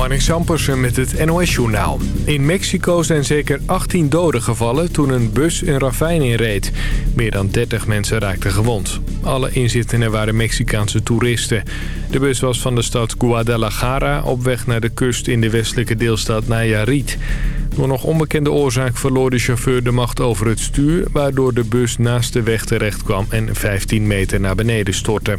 Marnik Sampersen met het NOS-journaal. In Mexico zijn zeker 18 doden gevallen toen een bus een ravijn inreed. Meer dan 30 mensen raakten gewond. Alle inzittenden waren Mexicaanse toeristen. De bus was van de stad Guadalajara op weg naar de kust in de westelijke deelstaat Nayarit. Door nog onbekende oorzaak verloor de chauffeur de macht over het stuur... waardoor de bus naast de weg terecht kwam en 15 meter naar beneden stortte.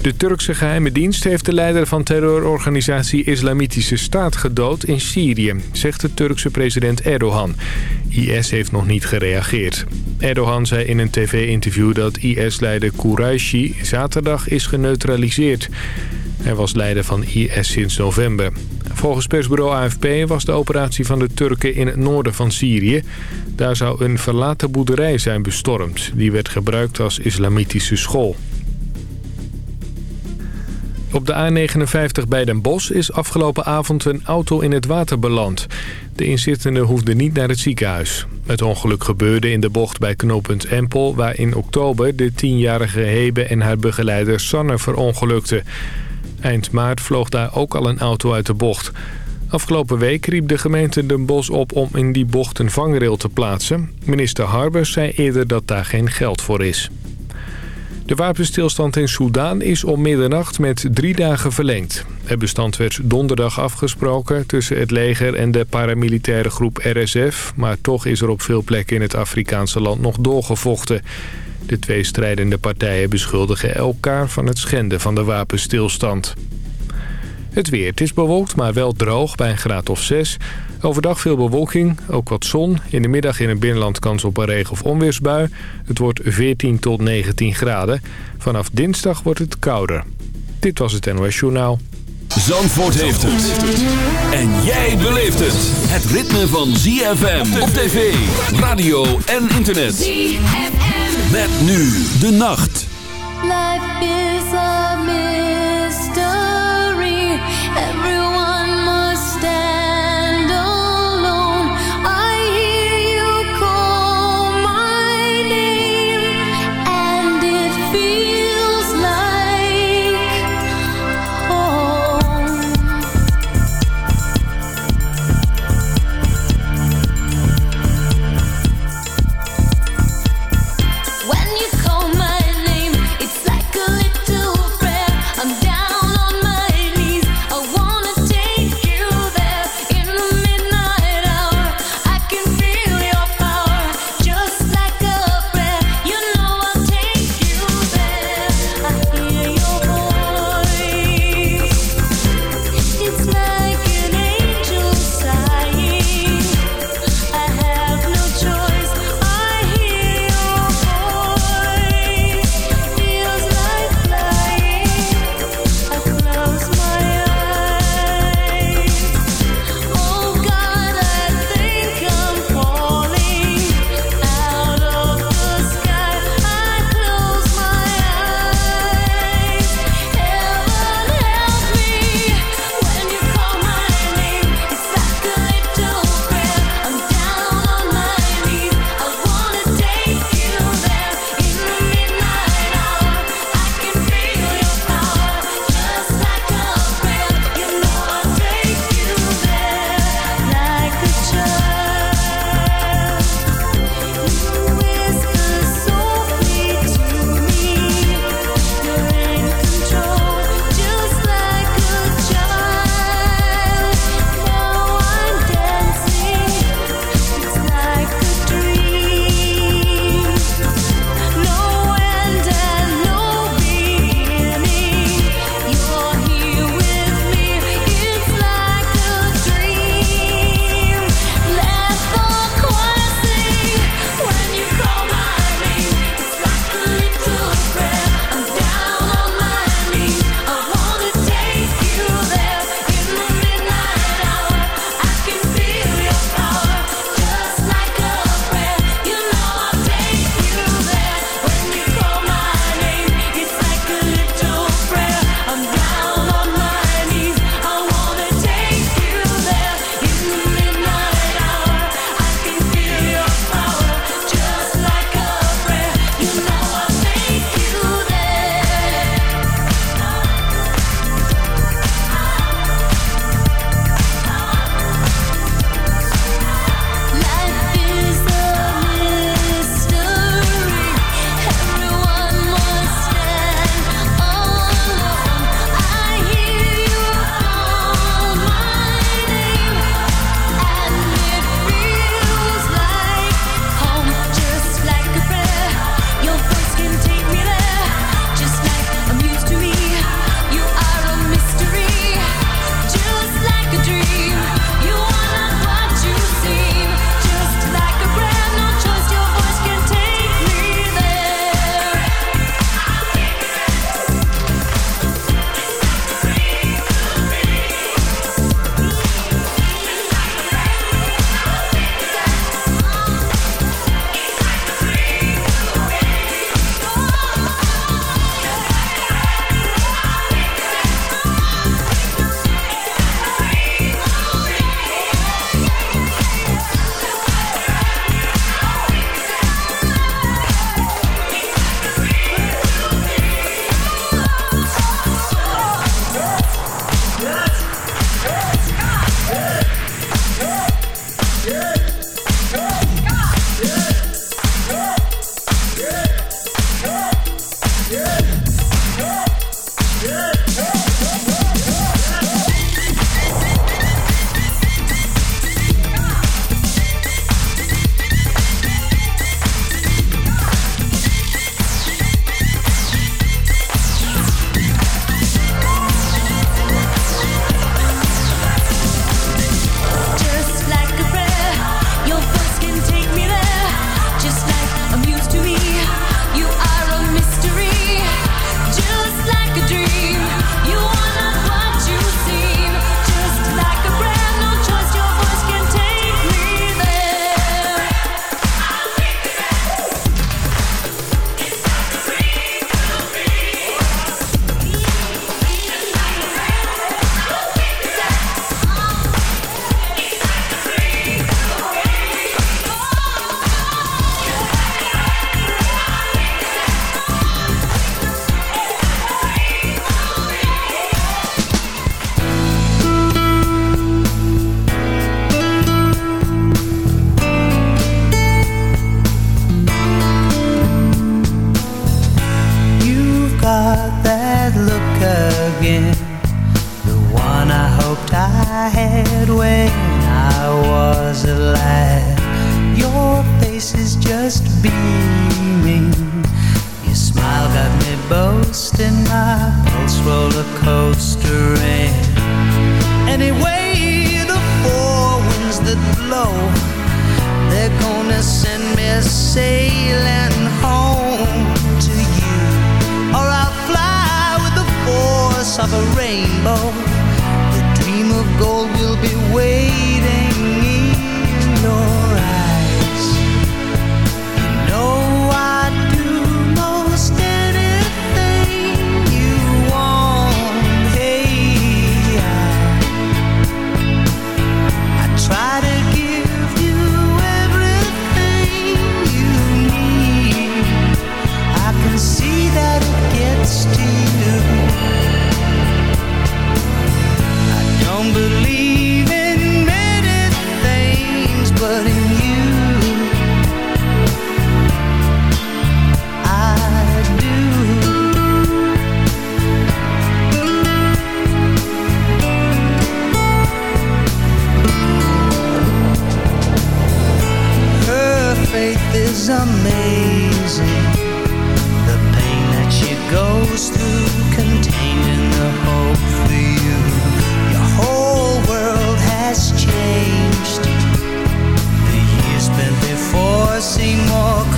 De Turkse geheime dienst heeft de leider van terrororganisatie Islamitische Staat gedood in Syrië, zegt de Turkse president Erdogan. IS heeft nog niet gereageerd. Erdogan zei in een tv-interview dat IS-leider Quraishi zaterdag is geneutraliseerd. Hij was leider van IS sinds november. Volgens persbureau AFP was de operatie van de Turken in het noorden van Syrië. Daar zou een verlaten boerderij zijn bestormd. Die werd gebruikt als islamitische school. Op de A59 bij Den Bosch is afgelopen avond een auto in het water beland. De inzittenden hoefden niet naar het ziekenhuis. Het ongeluk gebeurde in de bocht bij knooppunt Empel... waar in oktober de tienjarige Hebe en haar begeleider Sanne verongelukten. Eind maart vloog daar ook al een auto uit de bocht. Afgelopen week riep de gemeente Den Bosch op om in die bocht een vangrail te plaatsen. Minister Harbers zei eerder dat daar geen geld voor is. De wapenstilstand in Soedan is om middernacht met drie dagen verlengd. Het bestand werd donderdag afgesproken tussen het leger en de paramilitaire groep RSF... maar toch is er op veel plekken in het Afrikaanse land nog doorgevochten. De twee strijdende partijen beschuldigen elkaar van het schenden van de wapenstilstand. Het weer. Het is bewolkt, maar wel droog bij een graad of 6. Overdag veel bewolking, ook wat zon. In de middag in het binnenland kans op een regen- of onweersbui. Het wordt 14 tot 19 graden. Vanaf dinsdag wordt het kouder. Dit was het NOS Journaal. Zandvoort heeft het. En jij beleeft het. Het ritme van ZFM op tv, radio en internet. ZFM. Met nu de nacht. Life is a mystery.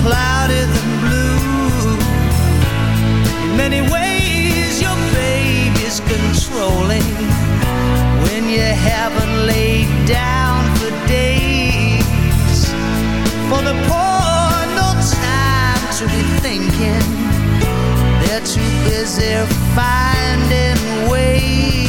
than blue. In many ways, your baby's controlling when you haven't laid down for days. For the poor, no time to be thinking. They're too busy finding ways.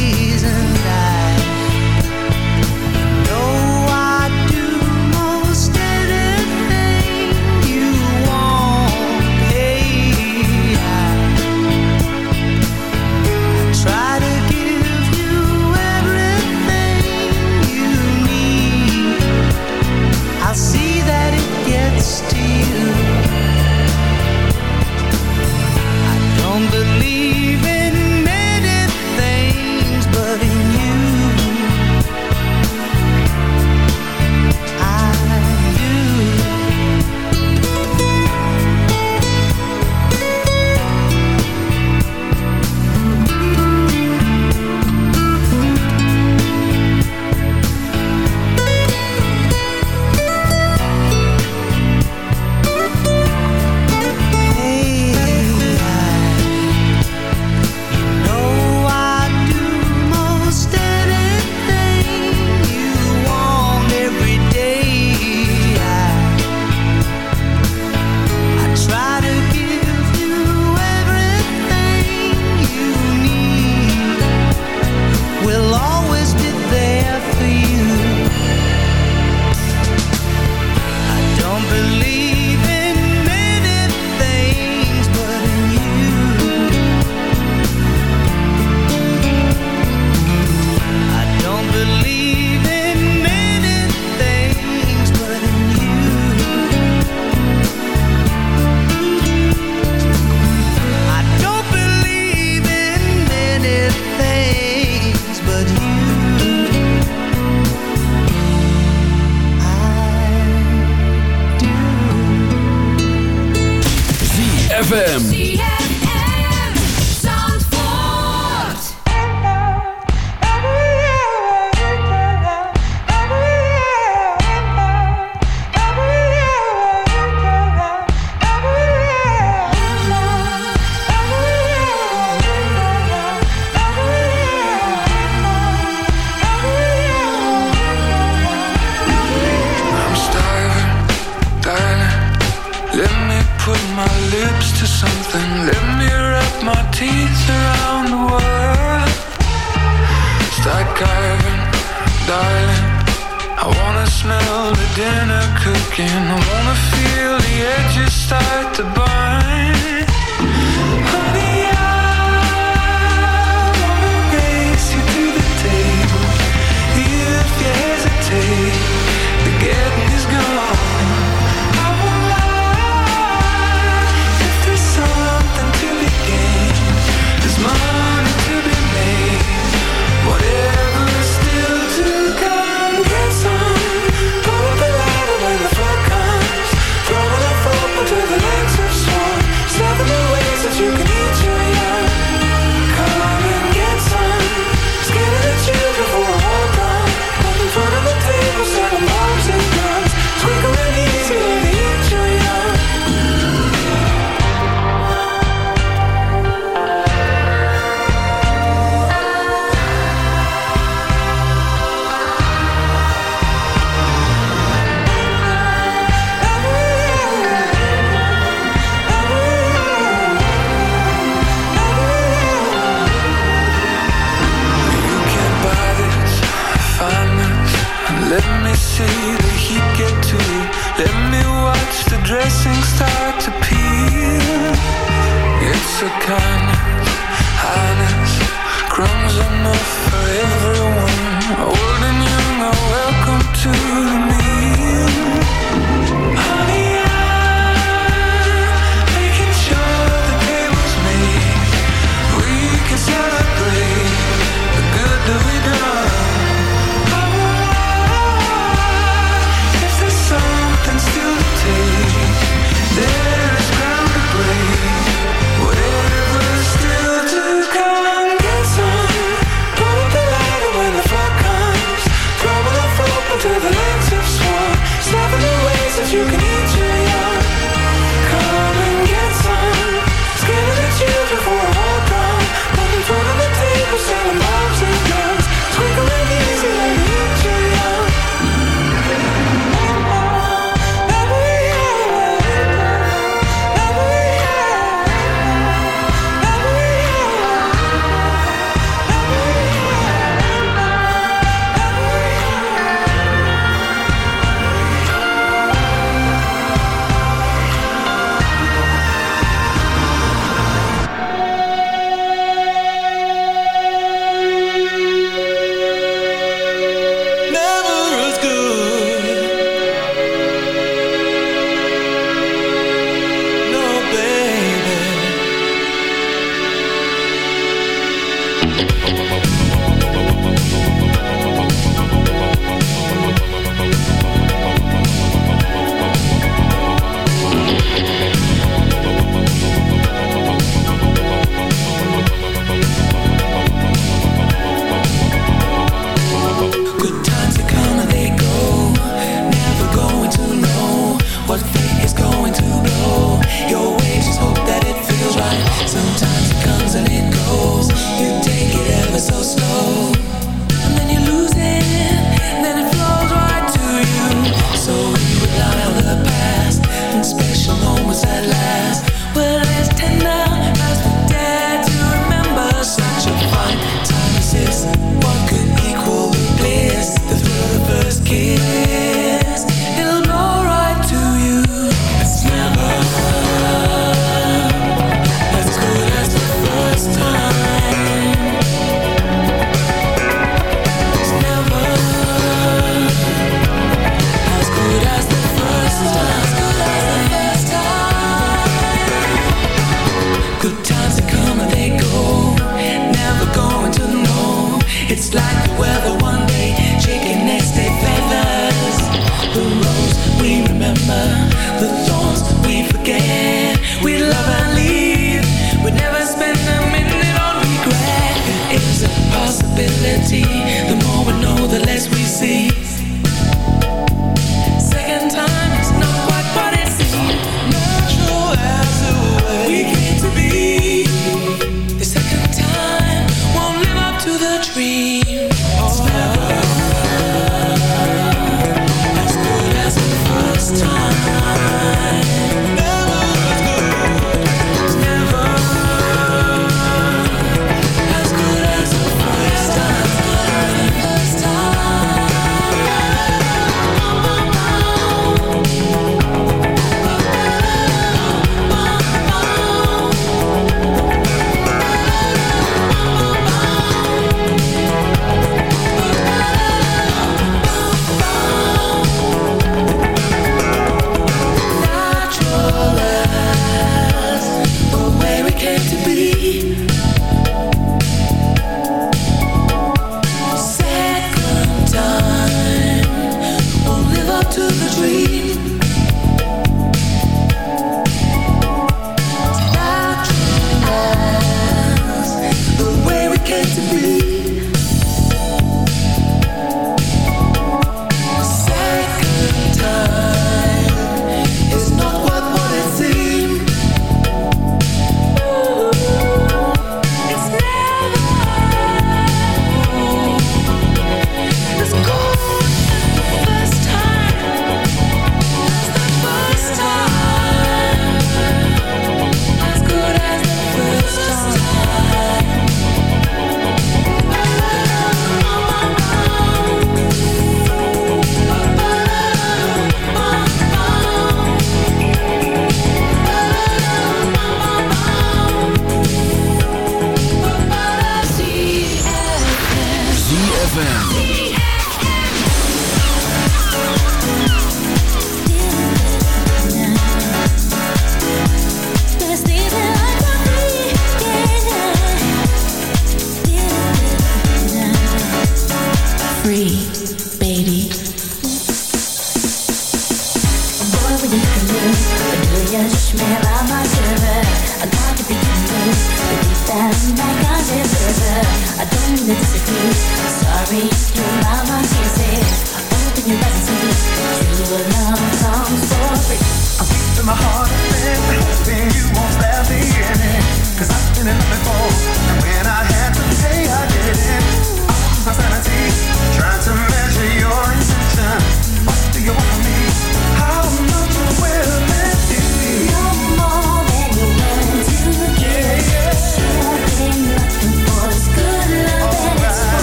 ZFM.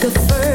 the first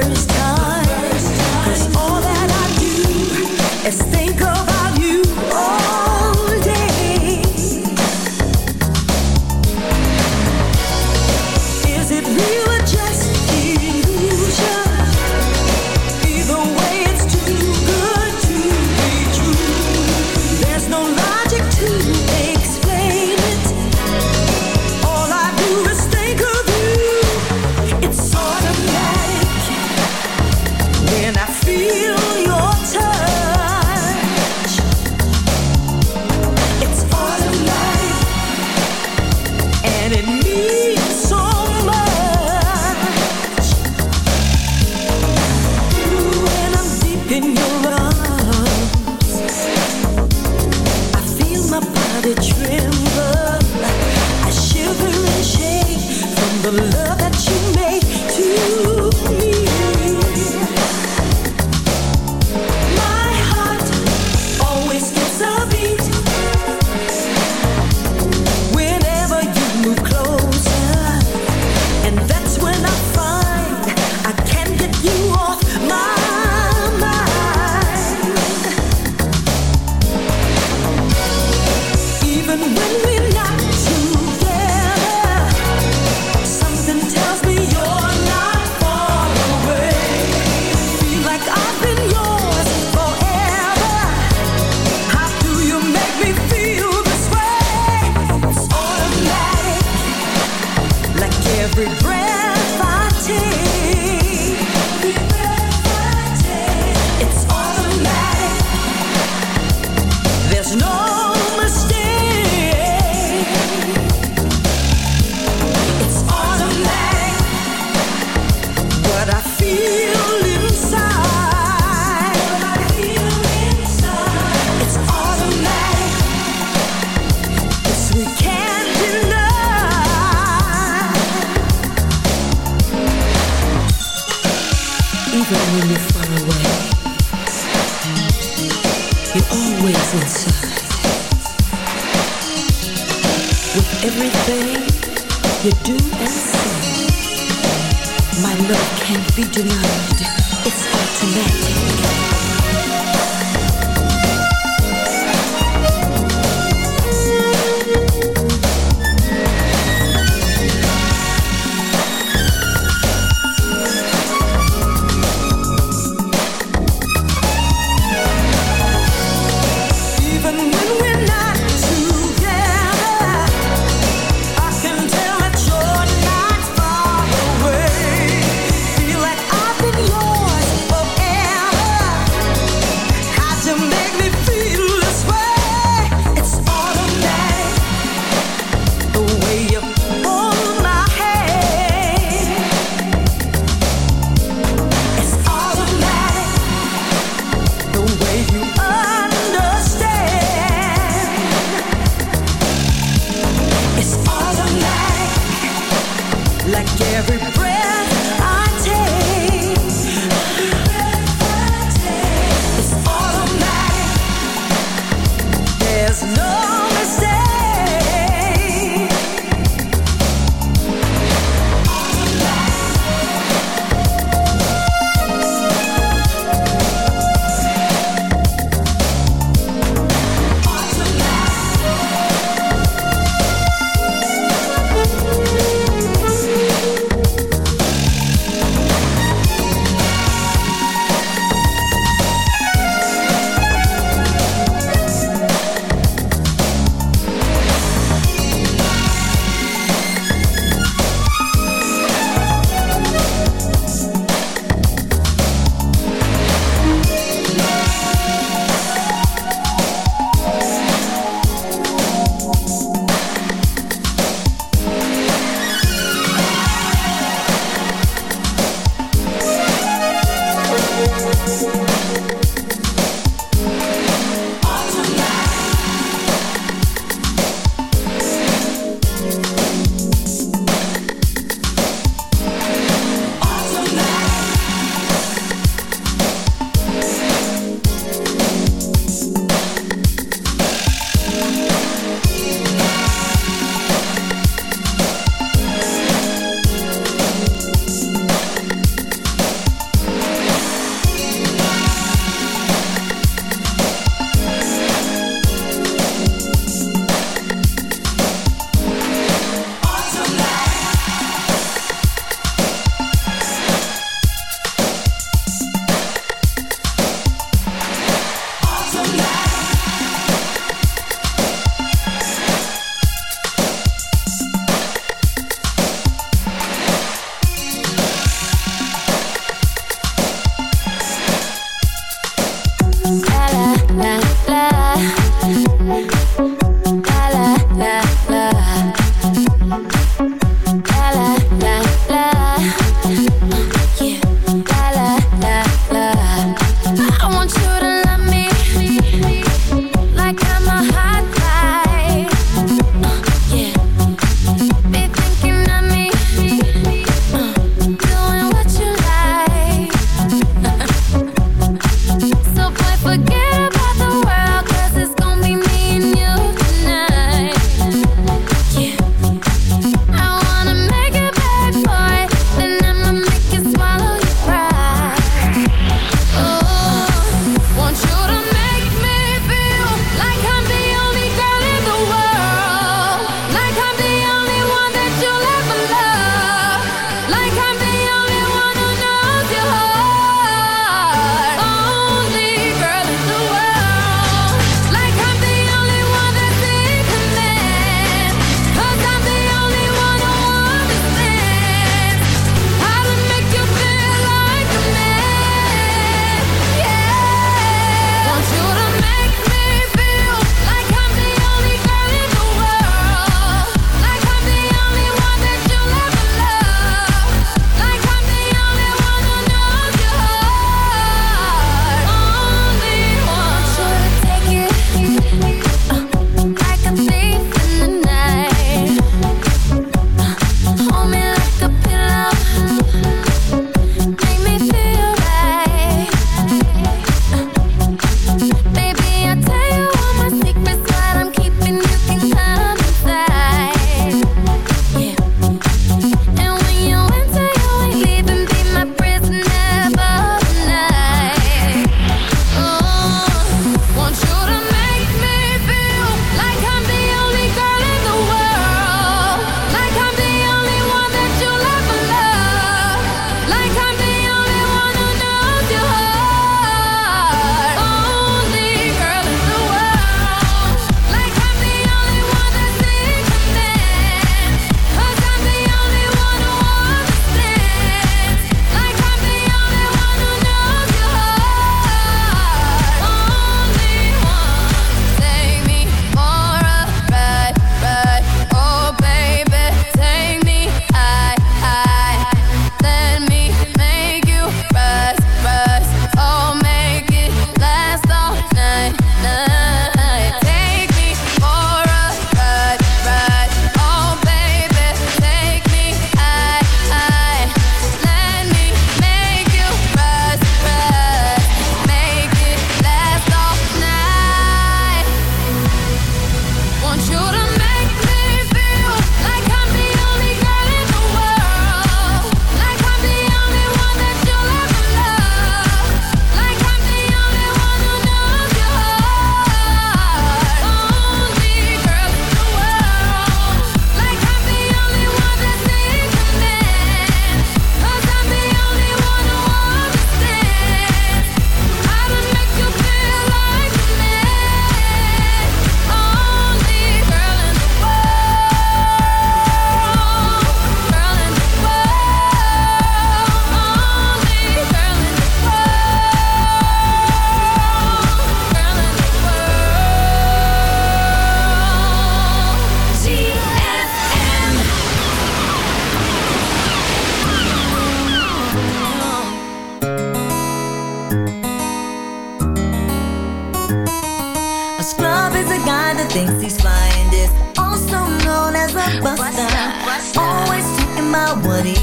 Bye. Money.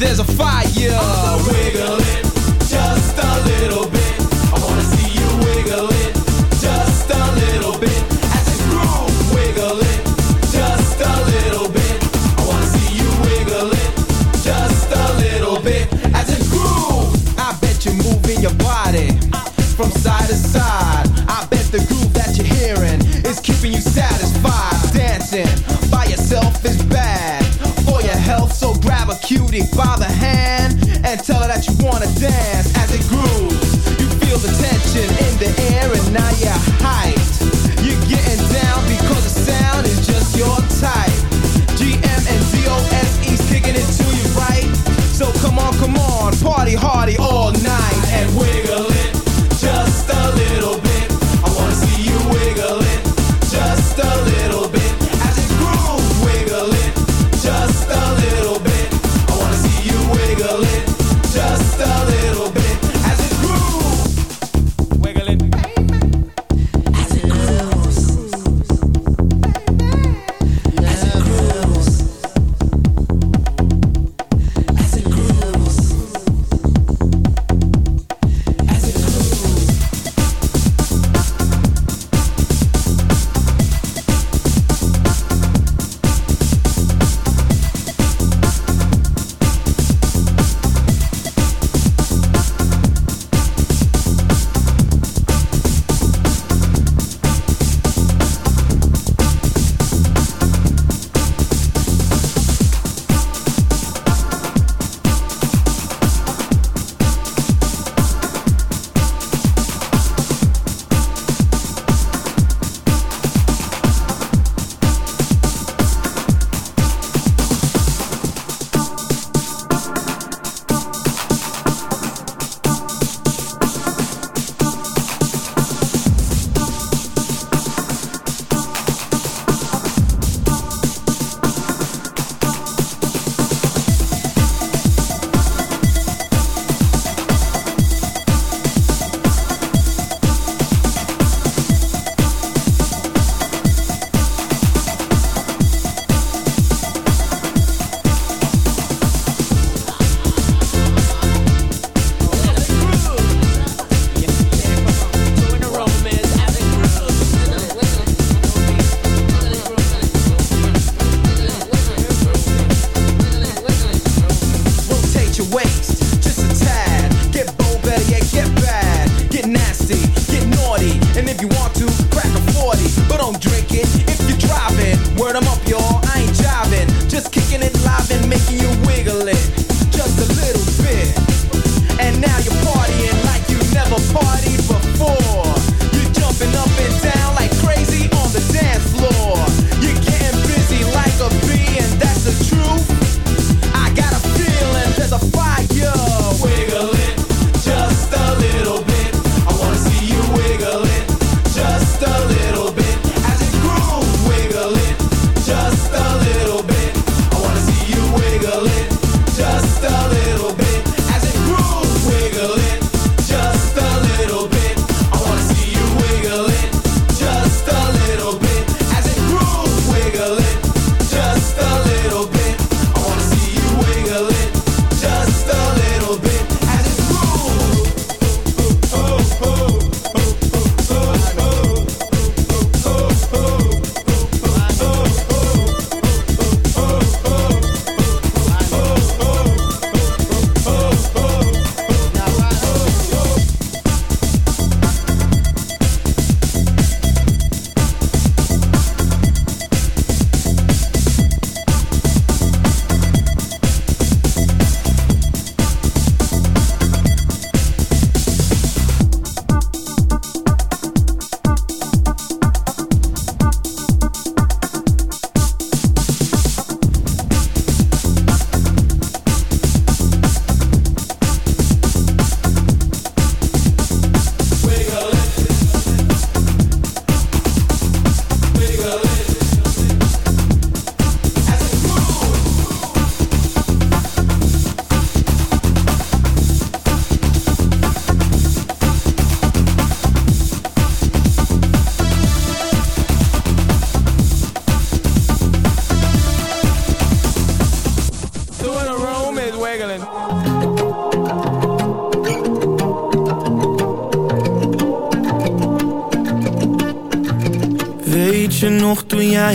there's a fire. beauty by the hand and tell her that you wanna dance as it grooves.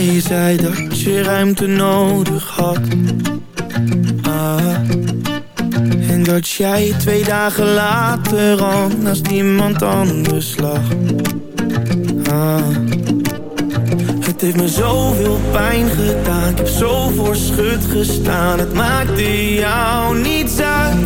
Jij zei dat je ruimte nodig had? Ah. En dat jij twee dagen later al naast iemand anders lag. Ah. Het heeft me zoveel pijn gedaan, ik heb zo voor schut gestaan. Het maakte jou niets uit.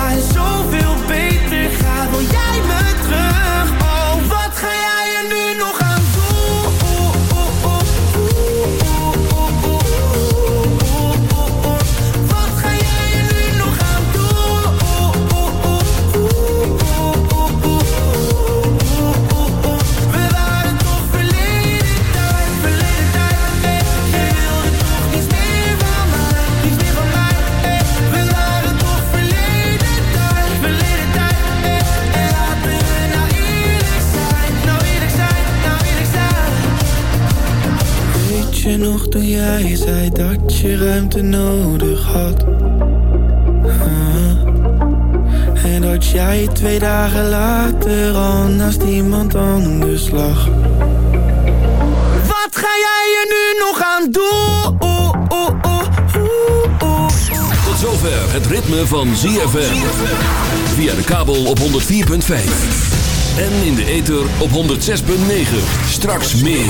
je nog toen jij zei dat je ruimte nodig had? En dat jij twee dagen later al naast iemand anders lag. Wat ga jij er nu nog aan doen? Tot zover het ritme van ZFM. Via de kabel op 104.5. En in de ether op 106.9. Straks meer.